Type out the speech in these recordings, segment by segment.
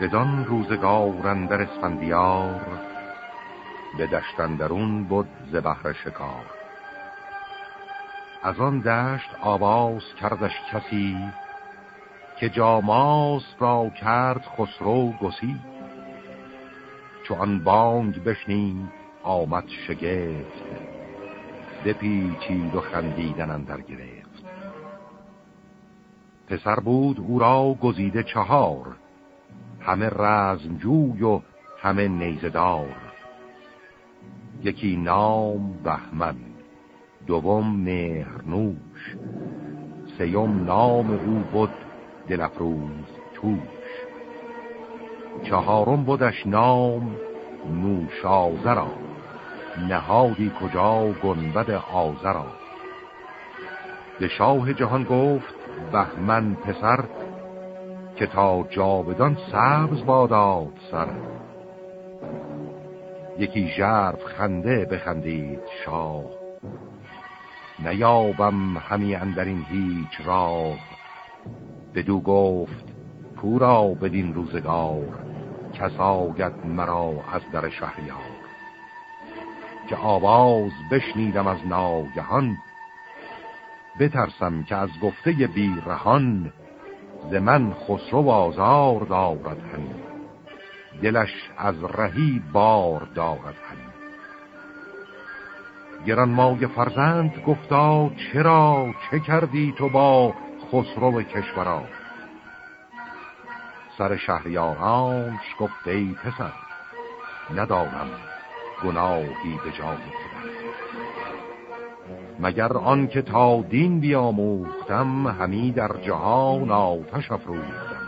بدان روزگار اندر اسفندیار به دشتندرون بود ز بهر شکار. از آن دشت آواز کردش کسی که جاماس را کرد خسرو گسی. چو آن بانگ بشنید آمد شگفت دپیچید و خندیدن اندر گرفت. پسر بود او را گزیده چهار همه رزمجوی و همه نیزدار یکی نام بهمن دوم مهرنوش سیوم نام او بود دلفروز توش. چهارم بودش نام نوشازرا نهادی کجا گنبد آزرا به شاه جهان گفت بهمن پسر که تا جاودان سبز باداد سر. یکی ژرف خنده بخندید شاه. نیابم همی اندرین هیچ راه. بدو گفت پورا بدین روزگار. کساگت مرا از در شهریار. که آواز بشنیدم از ناگهان بترسم که از گفته بیرهان ز من خسرو آزار دارد همی. دلش از رهی بار دارد همی. گران مای فرزند گفتا چرا چه کردی تو با خسرو کشورا؟ سر شهریارانش گفت ای پسر ندارم گناهی به جای مگر آن که تا دین بیاموختم همی در جهان آتش افروختم.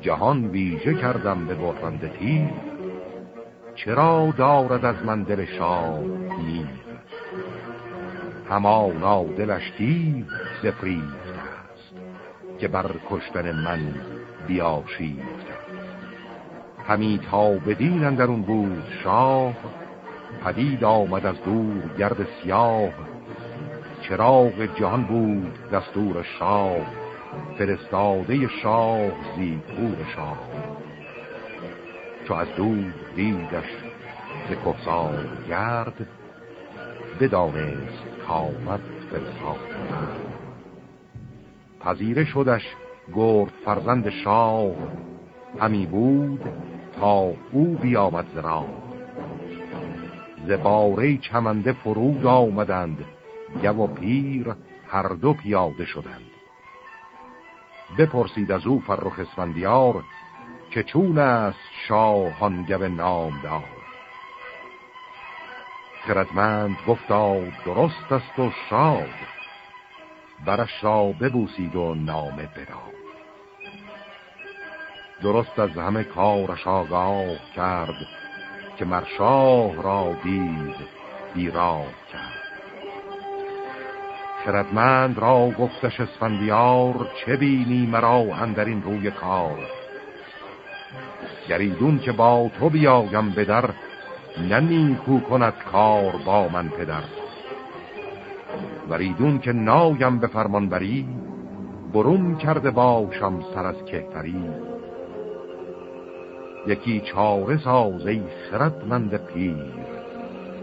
جهان ویژه کردم به برند تیر چرا دارد از من دل شاه میر همانا دلش تیر است که بر کشتن من بیاشیفت همی تا بدین اون بود شاه پدید آمد از دور گرد سیاه. چراغ جهان بود دستور شاه. فرستاده شاه زیپور شاه. چو از دور دیدش ز کفزار گرد بدانست کامد فرستاد. پذیره شدش گرد فرزند شاه. همی بود تا او بیامد زراه زباره چمنده فرود آمدند گو و پیر هر دو پیاده شدند. بپرسید از او فرخ اسفندیار که چون است شاهان گو نامدار. خردمند گفتا درست است و شاد برش را ببوسید و نامه بداد. درست از همه کارش آگاه کرد که مرشاه را دید بیراه کرد. خردمند را گفتش اسفندیار چه بینی مرا اندرین روی کار؟ گریدون که با تو بیایم بدر نه کو کند کار با من پدر. وریدون که نایم به فرمان بری برون کرده باشم سر از کهتری. یکی چاره سازه خردمند پیر.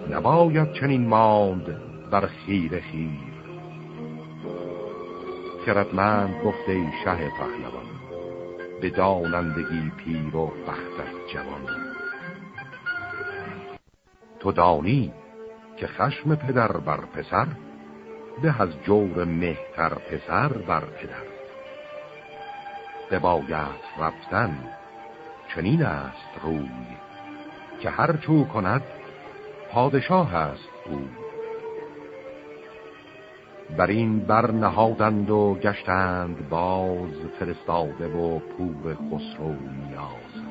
نباید چنین ماند بر خیر خیر. خردمند گفته شه پهلوان به دانندگی پیر و بختت جوان. تو دانی که خشم پدر بر پسر به از جور مهتر پسر بر پدر. بباید رفتن چنین است روی که هر چو کند پادشاه است او. بر این بر نهادند و گشتند باز فرستاده و پور خسرو نیاز.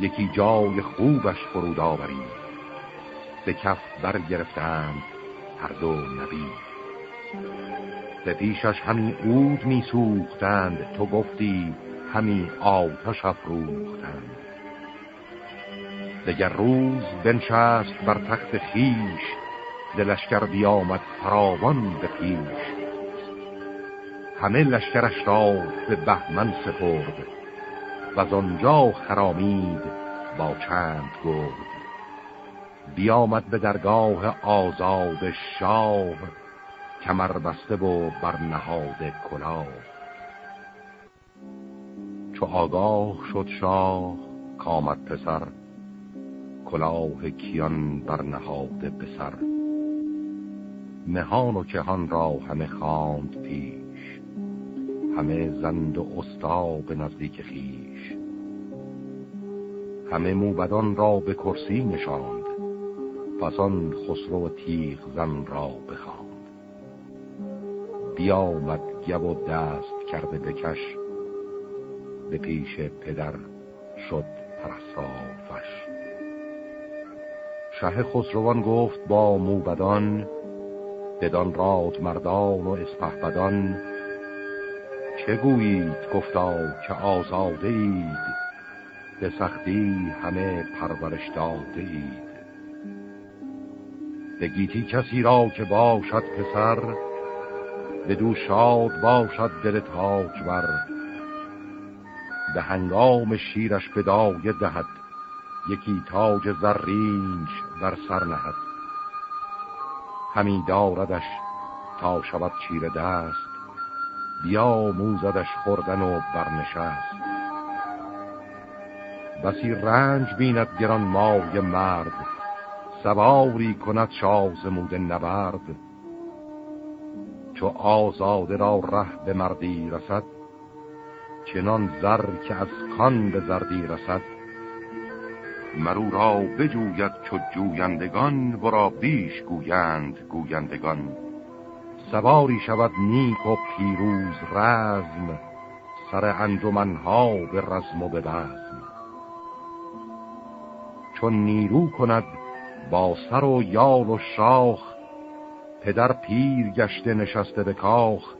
یکی جای خوبش فرود آورید به کف برگرفتند هر دو نبی. به پیشش همین اود می سوختند تو گفتی همی آتش افروختند. دگر روز بنشست بر تخت خیش دلشکر بیامد فراوان به پیش. همه لشکرش را به بهمن سپرد و از آنجا خرامید با چند گرد. بیامد به درگاه آزاد شاه کمر بسته و برنهاد کلاه. چو آگاه شد شاه کامد پسر. کلاه کیان برنهاده به سر مهان و کهان را همه خواند پیش. همه زند و استا به نزدیک خیش همه موبدان را به کرسی نشاند. پس آن خسرو تیغ زن را بخواند. بیامد گب و دست کرده بکش به پیش پدر شد پرستافش. شه خسروان گفت با موبدان بدان راد مردان و اسپهبدان. چه گویید؟ گفتا که آزاده اید به سختی همه پرورش داده اید به گیتی کسی را که باشد پسر به دو شاد باشد دل تاج بر به هنگام شیرش به دایه دهد یکی تاج زرینش در سر نهد. همی داردش تا شود چیر دست بیا موزدش خوردن و برنشست. بسی رنج بیند گران مای مرد سواری کند شازمود نبرد. چو آزاده را ره به مردی رسد چنان زر که از کان به زردی رسد. مرو را بجوید چو جویندگان ورا بیش گویند گویندگان. سواری شود نیک و پیروز رزم سر انجمنها به رزم و به بزم. چون نیرو کند با سر و یال و شاخ پدر پیر گشته نشسته به کاخ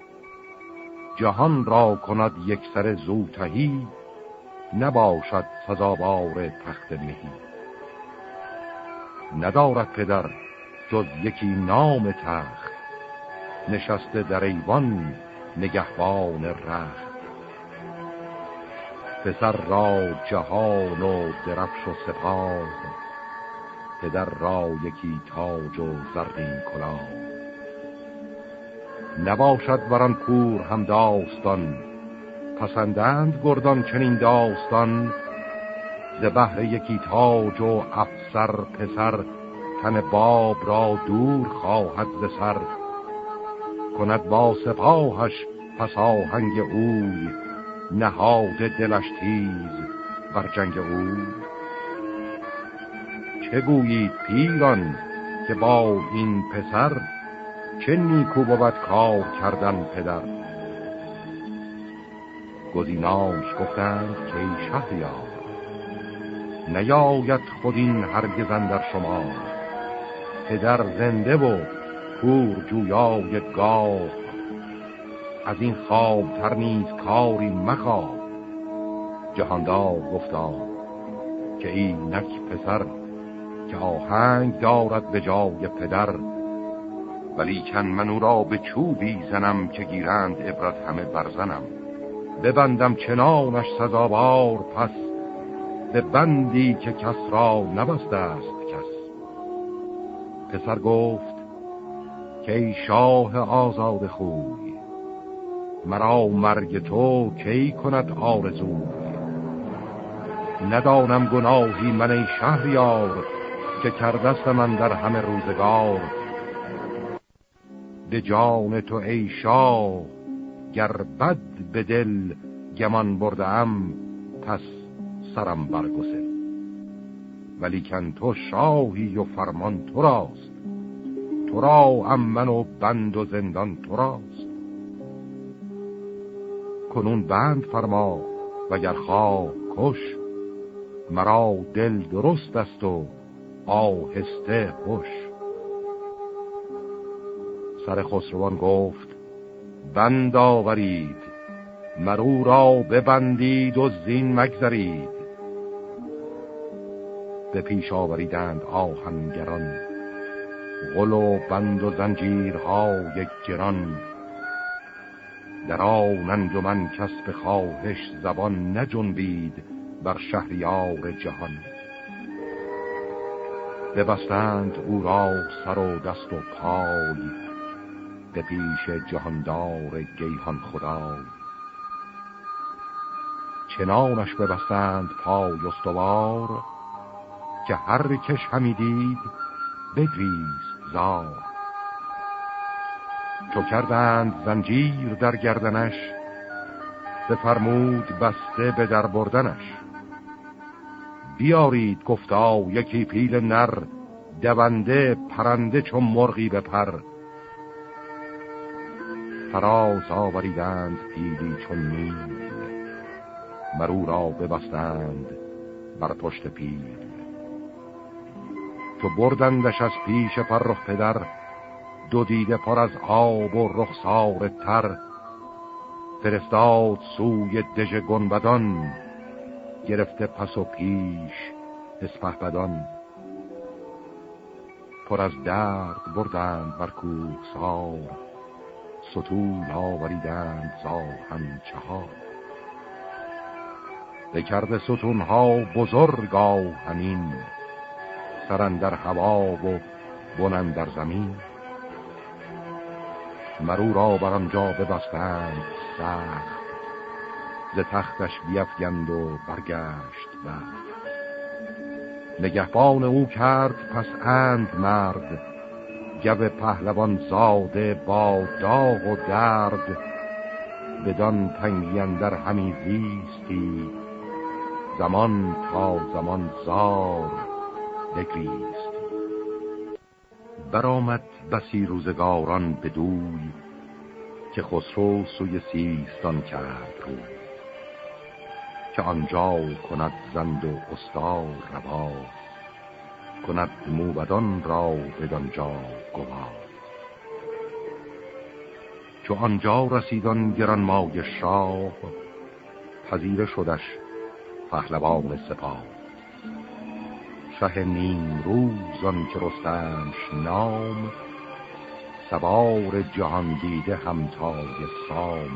جهان را کند یک سر زوتهی نباشد سزاوار تخت مهی. ندارد پدر جز یکی نام تخت نشسته در ایوان نگهبان رخت. پسر را جهان و درفش و سپاه پدر را یکی تاج و زرین کلاه. نباشد وران کور هم داستان. پسندند گردان چنین داستان. ز بهر یکی تاج و افسر پسر تن باب را دور خواهد ز سر. کند با سپاهش پس آهنگ اوی نهاد دلش تیز بر جنگ اوی. چه گویید پیران که با این پسر چه نیکو بود کار کردن پدر؟ گزیناش گفتند که ای شهریار نیاید خود این هرگزن در شما. پدر زنده و کور جویای گاه. از این خواب تر نیز کاری مخواب جهاندار گفتا که این نک پسر که آهنگ دارد به جای پدر. ولی چند من را به چوبی زنم که گیرند عبرت همه برزنم ببندم چنانش سزاوار پس به بندی که کس را نبسته است کس. پسر گفت که ای شاه آزاد خوی مرا مرگ تو کی کند آرزوی؟ ندانم گناهی من ای شهریار که کردست من در همه روزگار. به جان تو ای شاه گر بد به دل گمان بردم پس سرم برگسل. ولی کن تو شاهی و فرمان تو راست تو را امن و بند و زندان تو راست. کنون بند فرما و گر خواه کش مرا دل درست است و آهسته خوش سر خسروان گفت بند آورید مرو را ببندید و زین مگذرید. به پیش آوریدند آهنگران غل و بند و زنجیرها یک جران در آن من کس به خواهش زبان نجنبید بر شهریار جهان. ببستند او را سر و دست و پای به پیش جهاندار گیهان خدای چنانش ببستند پای استوار که هر کش همی دید بگریز زار. چو کردند زنجیر در گردنش بفرمود بسته به در بردنش. بیارید گفتا یکی پیل نر دونده پرنده چون مرغی به پر. فراز آوریدند پیلی چون نیل. مرو را ببستند بر پشت پیل. چو بردندش از پیش فرخ پدر دو دیده پر از آب و رخسار تر. فرستاد سوی دژ گنبدان گرفته پس و پیش اسپه بدان. پر از درد بردند بر کوه سار ستول آوریدند زاهن چهار. بکرده ستونها بزرگ همین سرن در هوا و بنن در زمین. مرو را بر آنجا ببستند سخت ز تختش بیفگند و برگشت و نگهبان او کرد پس اند مرد گو پهلوان زاده با داغ و درد بدان تنگی در همی زیستی. زمان تا زمان زار بگریست. برآمد بسی روزگاران بدوی که خسرو سوی سیستان کرد رو که آنجا کند زند و استار روا. کند موبدان را بدانجا گوا چو آنجا رسیدان گران مای شاه پذیره شدش پهلوان سپاه. شه نیم روزان که رستمش نام سوار جهان دیده همتای سام.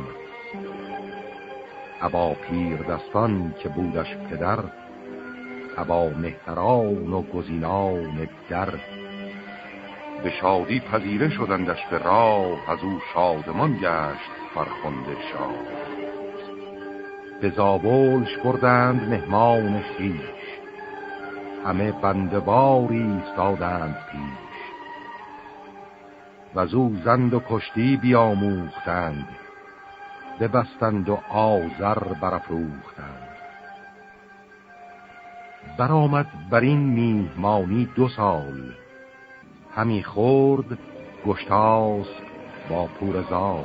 ابا پیر دستان که بودش پدر ابا مهتران و گزینان در. به شادی پذیره شدندش به راه از او شادمان گشت فرخنده شاه. به زابلش بردند مهمان خیش همه بندباری استادند پیش. و او زند و کشتی بیاموختند. ببستند و آزر برافروختند. برآمد بر این میهمانی دو سال. همی خورد گشتاس با پورزال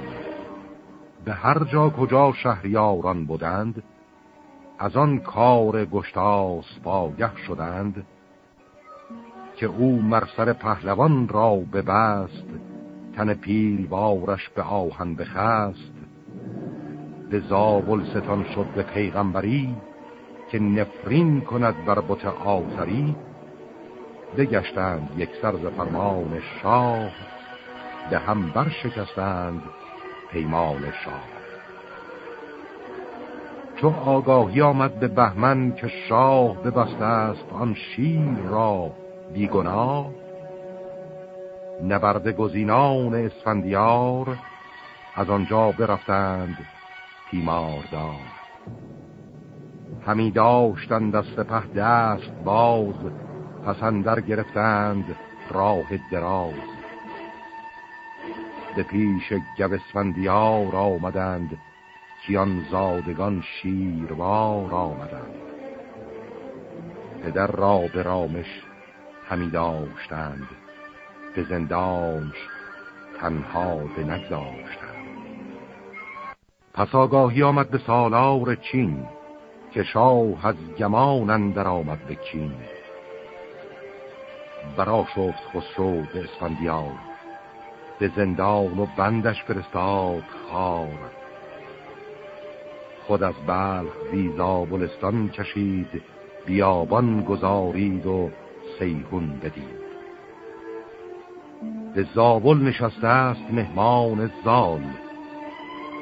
به هر جا کجا شهریاران بودند از آن کار گشتاس پاگه شدند که او مرسر پهلوان را ببست تن پیلوارش به آهن بخست. به زابل ستان شد به پیغمبری که نفرین کند بر بت آزری بگشتند یک سرز فرمان شاه به هم برشکستند پیمان شاه. چو آگاهی آمد به بهمن که شاه ببسته است آن شیر را بیگناه نبرد گزینان اسفندیار از آنجا برفتند تیماردار همی داشتند از سپه دست باز پسندر گرفتند راه دراز. به پیش گوسفندیار آمدند کیان زادگان شیروار آمدند. پدر را به رامش همی داشتند به زندانش تنها به نگذاشتند. پس آگاهی آمد به سالار چین. که شاه از گمان اندر آمد به کین. برا شفت خسرو به اسفندیار به زندان و بندش فرستاد خار. خود از بلخ ویزا بلستان کشید بیابان گذارید و سیهون بدید. به زابل نشسته است مهمان زال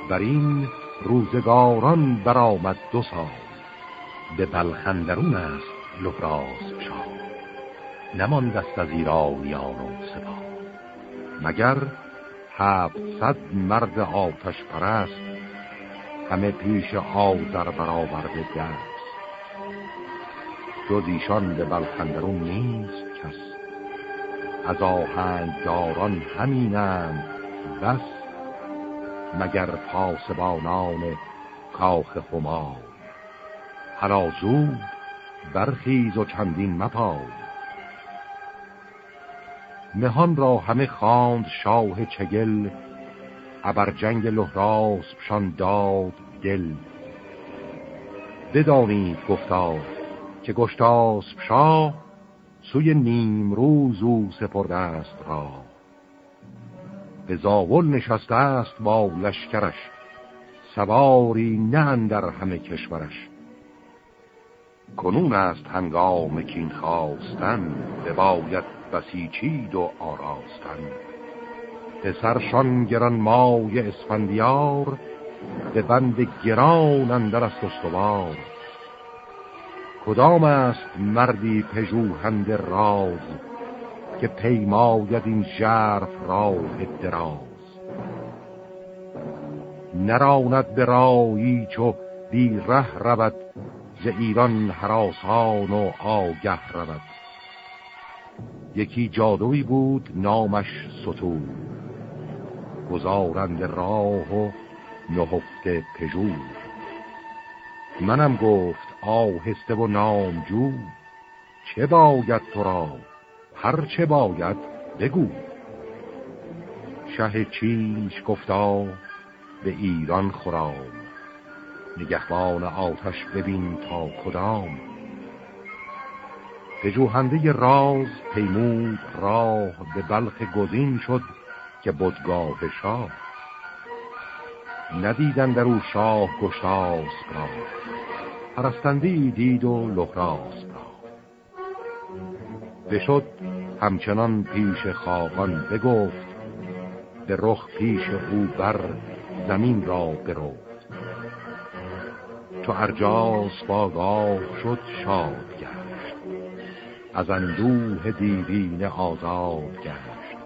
بر این روزگاران برآمد دو سال. به بلخندرون است لحراس شاه. نماند است از ایرانیان و سپاه. مگر هفتصد مرد آتش پرست همه پیش آذر برآورده دست؟ جز ایشان به بلخندرون نیست کس. از آهنگداران همینند بس مگر پاسبانان کاخ خمار. حالا زود برخیز و چندین مپای. مهان را همه خواند شاه چگل ابر جنگ لحراسبشان داد دل. بدانید گفتا که گشتاسب شاه سوی نیم روز او سپرده است را. به زاول نشسته است با لشکرش سواری نه در همه کشورش. کنون است هنگام کین خواستن باید بسیچید و آراستن. پسرشان گران مای اسفندیار به بند گران اندر است استوار. کدام است مردی پژوهند راز که پیماید این ژرف راه دراز؟ نراند به رایی چو بی ره رود ز ایران حراسان و آگه رود. یکی جادوی بود نامش ستون. گزارند راه و نهفته پژور منم گفت آهسته و نامجو چه باید تو را؟ هر چه باید بگو. شه چینش گفتا به ایران خورام نگهبان آتش ببین تا کدام. پژوهنده راز پیمود راه به بلخ گزین شد که بدگاه شاه. ندیدن در او شاه گشتاس را پرستندی دید و لحراس را. بشد همچنان پیش خاقان بگفت به رخ پیش او بر زمین را برفت چو ارجاس باگاه شد شاد گشت. از اندوه دیرین آزاد گشت.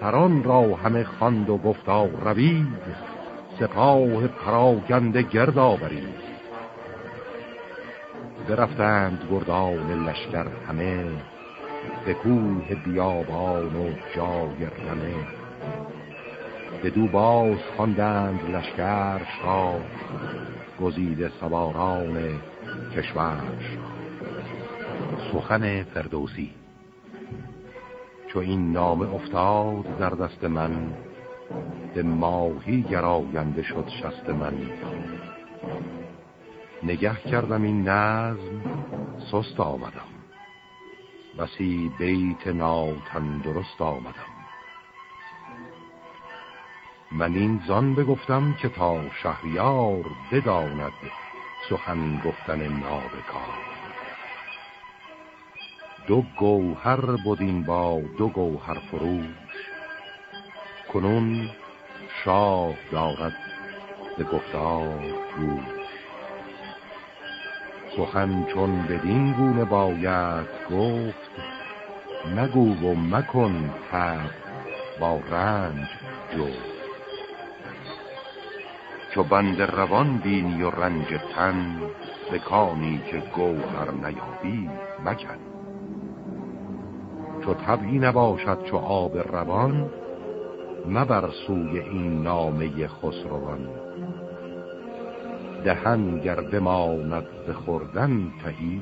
سران را همه خواند و گفتا روید سپاه پراگنده گرد آورید برفتند گردان لشکر همه به کوه بیابان و جای رمه. به دو باز خواندند لشکر را گزیده سواران کشورش سخن فردوسی. چو این نامه افتاد در دست من به ماهی گراینده شد شست من. نگه کردم این نظم سست آمدم. بسی بیت ناتن درست آمدم. من این زان بگفتم که تا شهریار بداند سخن گفتن نابکار. دو گوهر بودین با دو گوهر فروش کنون شاه دارد به گفتار سخن چون بدین گونه باید گفت مگو و مکن تب با رنج جفت چو بند روان بینی و رنج تن بکانی که گوهر نیابی مکن. چو طبعی نباشد چو آب روان مبر سوی این نامه خسروان. دهن گر بماند ز خوردن تهی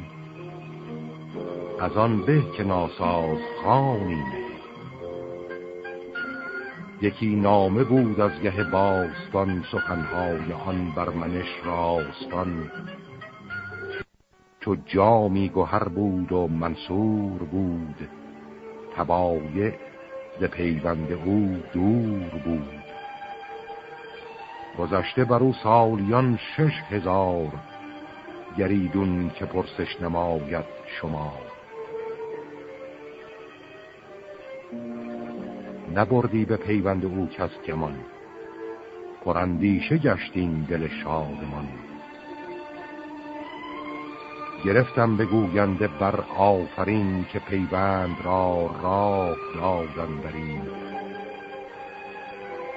از آن به که ناساز خانی یکی نامه بود از گه باستان سخنهای آن بر منش راستان. چو جامی گوهر بود و منصور بود تبایع ز پیوند او دور بود. گذشته بر او سالیان شش هزار گریدون که پرسش نماید شما نبردی به پیوند او کس کمان پرندیشه گشتین دل شادمان. گرفتم بگوینده بر آفرین که پیوند را راه دادن برین.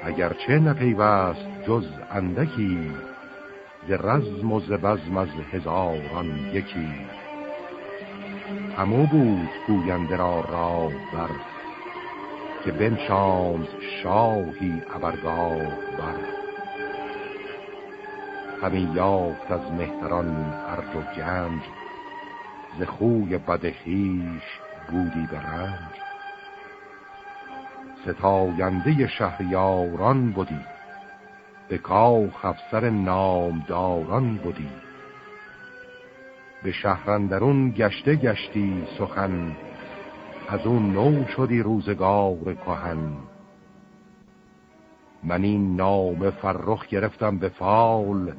اگرچه نپیوست جز اندکی ز رزم و ز بزم از هزاران یکی. همو بود گوینده را راه بر که بنشاند شاهی ابرگاه بر. همین یافت از مهتران ارج و گنج ز خوی بدخیش بودی به رنج ستاینده شهریاران بودی به کاخ افسر نامداران بودی به شهرندرون گشته گشتی سخن از اون نو شدی روزگار کهن. من این نام فرخ گرفتم به فال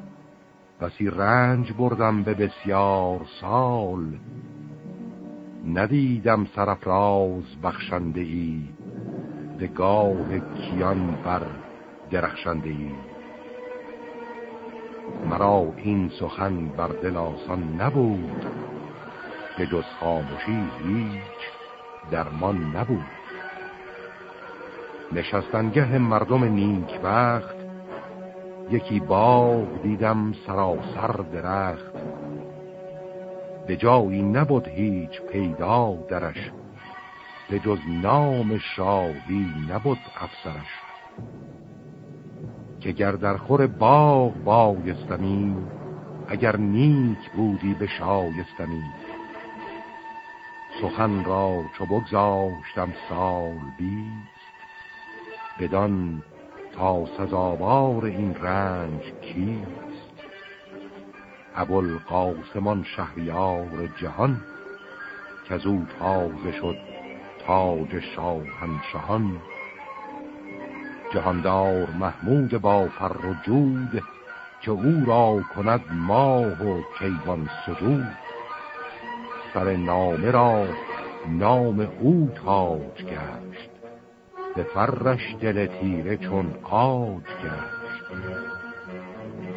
بسی رنج بردم به بسیار سال. ندیدم سرفراز بخشنده ای گاه کیان بر درخشنده ای مرا این سخن بر دل آسان نبود به جز خاموشی هیچ درمان نبود. نشستنگه مردم نیک وقت یکی باغ دیدم سراسر درخت. به جایی نبود هیچ پیدا درش به جز نام شاهی نبود افسرش. که گر در خور باغ بایستمی اگر نیک بودی به شایستمی. سخن را چو بگذاشتم سال بیست بدان تا سزاوار این رنج کیست؟ ابوالقاسمان شهریار جهان که از او تازه شد تاج شاهنشهان. جهاندار محمود با فر و جود که او را کند ماه و کیوان سجود. سر نامه را نام او تاج گشت. به فرش دل تیره چون آج گشت.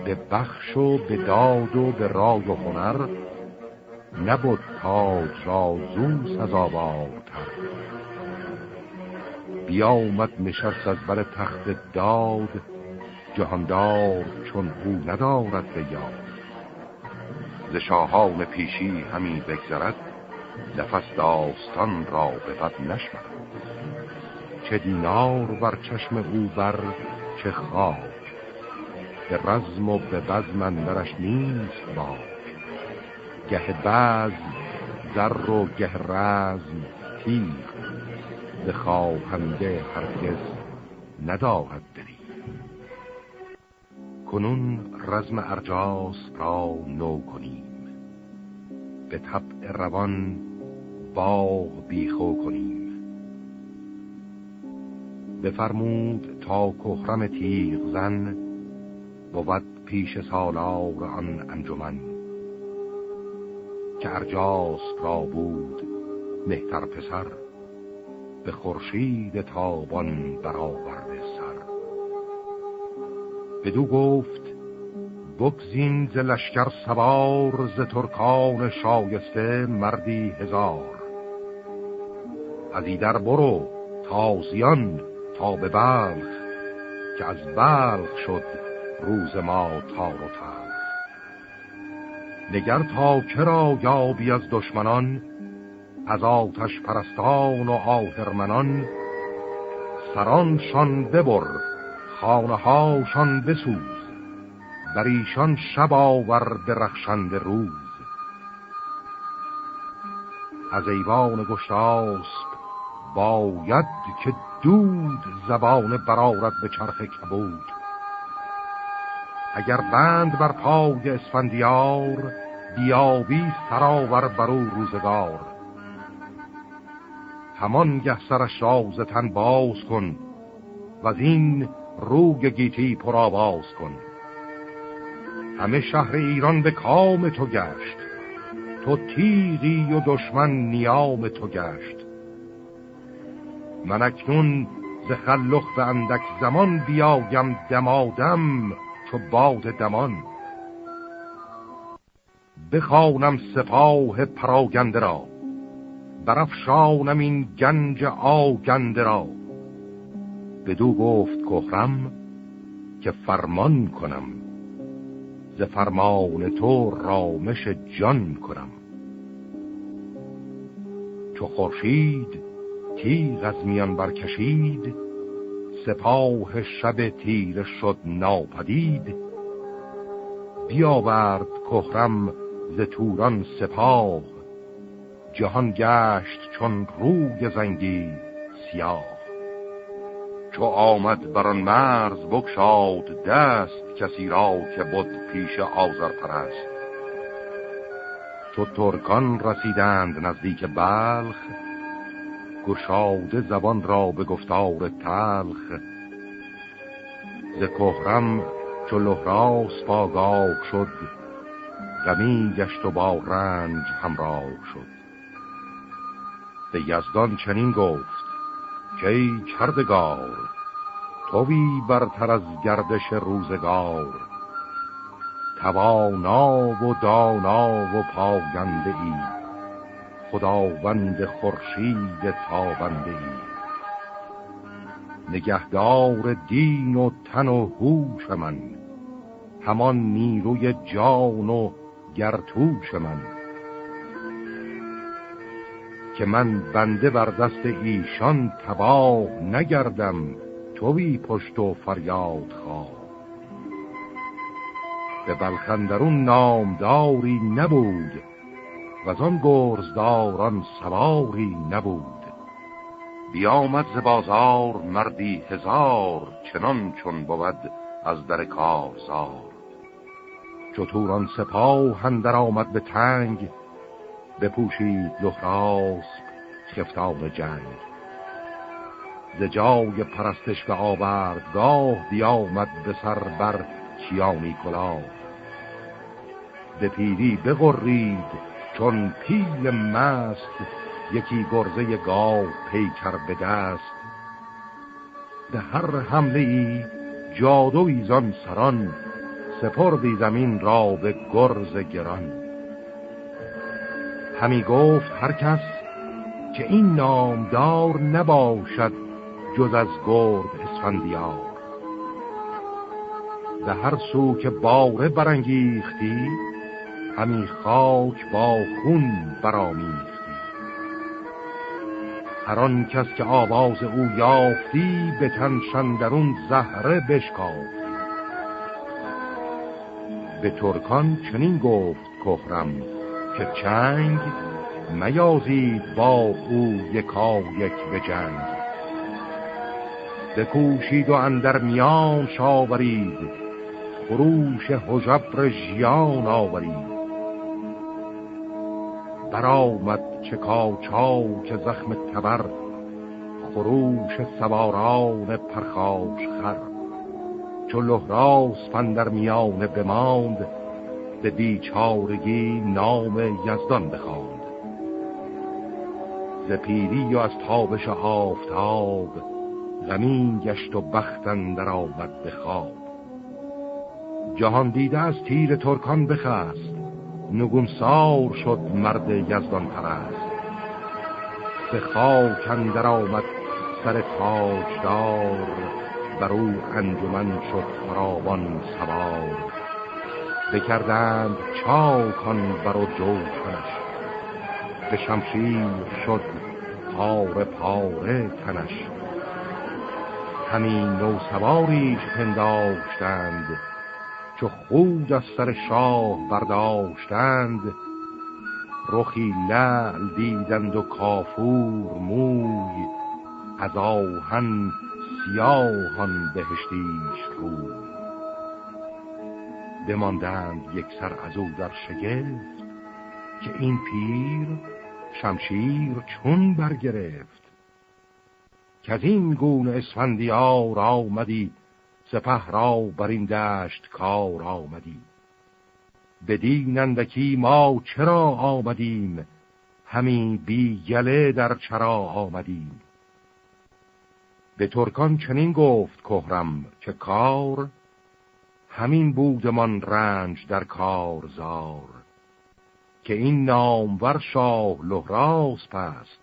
به بخش و به داد و به رای و هنر نبود تاج را زو سزاوارتر بیامد نشست از بر تخت داد جهاندار چون او ندارد به یاد. ز شاهان پیشی همی بگذرد نفس داستان را به بد نشمد چه دینار بر چشم او بر چه خاک به رزم و به بزم اندرش نیست با گه بز در و گه رزم تیغ به خواهنده هرگز ندارد دلی. کنون رزم ارجاس را نو کنیم. به طبع روان باغ بیخو کنیم. بفرمود تا کهرم تیغ زن بود پیش سالار آن انجمن. که ارجاس را بود مهتر پسر به خورشید تابان برآورده سر بدو گفت بگزین ز لشکر سوار ز ترکان شایسته مردی هزار. از ایدر برو تازیان تا به بلخ که از بلخ شد روز ما تار و تر نگر تا کرا یابی از دشمنان از آتش پرستان و آهرمنان سرانشان ببر خانه هاشان بسوز بر ایشان شب آور درخشند روز. از ایوان گشتاسب باید که دود زبان برارد به چرخ کبود. اگر بند بر پای اسفندیار بیابی سراور برو روزگار. همان گه سرش راز تن باز کن و این روگ گیتی پرآواز کن. همه شهر ایران به کام تو گشت. تو تیغی و دشمن نیام تو گشت. من اکنون ز خلخ به اندک زمان بیایم دمادم چو باد دمان. بخوانم سپاه پراگنده را برافشانم این گنج آگنده را. بدو گفت کهرم که فرمان کنم. ز فرمان تو رامش جان کنم. چو خورشید تیغ از میان برکشید سپاه شب تیر شد ناپدید. بیاورد کهرم ز توران سپاه جهان گشت چون روی زنگی سیاه. چو آمد بران مرز بکشاد دست کسی را که بود پیش آزر پرست چو ترکان رسیدند نزدیک بلخ گشاده زبان را به گفتار تلخ. ز کهرم چو لحراس پاگاه شد غمی گشت و با رنج همراه شد. به یزدان چنین گفت که ای کردگار توی برتر از گردش روزگار. توانا و دانا و پاگنده ای خداوند خورشید تابنده ای نگهدار دین و تن و هوش من همان نیروی جان و گرتوش من. که من بنده بر دست ایشان تباه نگردم توی پشت و فریاد خواه. به بلخندرون نامداری نبود و از آن گرزداران سواری نبود. بیامد ز بازار مردی هزار چنان چون بود از در کارزار. چطوران سپاه هندر آمد به تنگ بپوشید لحراس خفتان جنگ. ز جای پرستش به آوردگاه بیامد به سر بر کیانی کلاه. به پیری بغرید چون پیل مست یکی گرزه گاو پیکر به دست. به هر حمله ای جادوی زان سران سپردی زمین را به گرز گران. همی گفت هر کس که این نامدار نباشد جز از گرد اسفندیار. به هر سو که باره برانگیختی همی خاک با خون برامیختی هر آن کس که آواز او یافتی به تنشندرون زهره بشکافتی. به ترکان چنین گفت کهرم که چنگ میازید با او یکا یک به جنگ. بکوشید و اندر میان شاورید خروش حجبر ژیان آورید. برآمد چکاچا که زخم تبر خروش سواران پرخاش خر. چو لحراس پندر میان بماند به بیچارگی نام یزدان بخواند. ز پیری و از تابش آفتاب غمین گشت و بختن در آمد به جهان دیده از تیر ترکان بخست نگونسار شد مرد یزدان پرست. به خاک اندر آمد سر تاجدار بر او انجمن شد فراوان سوار. بکردند چاکان بر و جوشنش به شمشیر شد پاره پاره تنش. همین نو سواریش پنداشتند چو خود از سر شاه برداشتند. رخی لعل دیدند و کافور موی از آهن سیاهان بهشتیش روی. بماندند یک سر از او در شگفت که این پیر شمشیر چون برگرفت. که از این گونه اسفندیار آمدی سپه را بر این دشت کار آمدی. بدینندکی ما چرا آمدیم؟ همین بی گله در چرا آمدیم. به ترکان چنین گفت کهرم که کار همین بودمان رنج در کارزار که این نامور شاه لحراس پست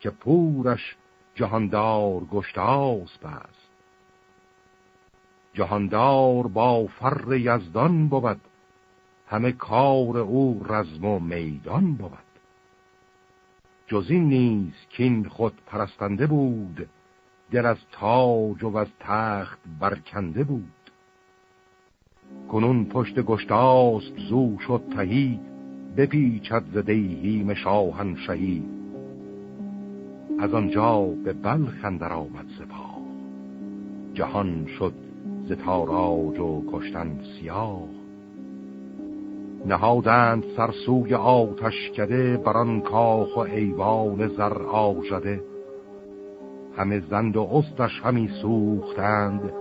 که پورش جهاندار گشتاس پست. جهاندار با فر یزدان بود همه کار او رزم و میدان بود. جز این نیز کین خود پرستنده بود در از تاج و از تخت برکنده بود. کنون پشت گشتاست زو شد تهی بپیچد ز دیهیم شاهن شهی از آنجا به بلخ اندر آمد سپاه. جهان شد ز تاراج و کشتن سیاه. نهادند سرسوی آتش کده بران کاخ و ایوان زر آژده. همه زند و استش همی سوختند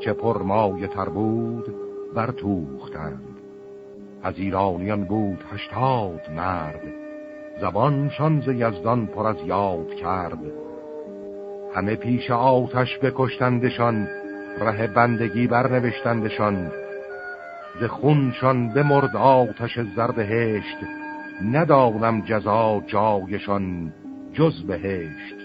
چه پرمایه تر بود برتوختند. از ایرانیان بود هشتاد مرد. زبانشان ز یزدان پر از یاد کرد. همه پیش آتش بکشتندشان ره بندگی برنوشتندشان. ز خونشان بمرد آتش زردهشت ندانم جزا جایشان جز بهشت.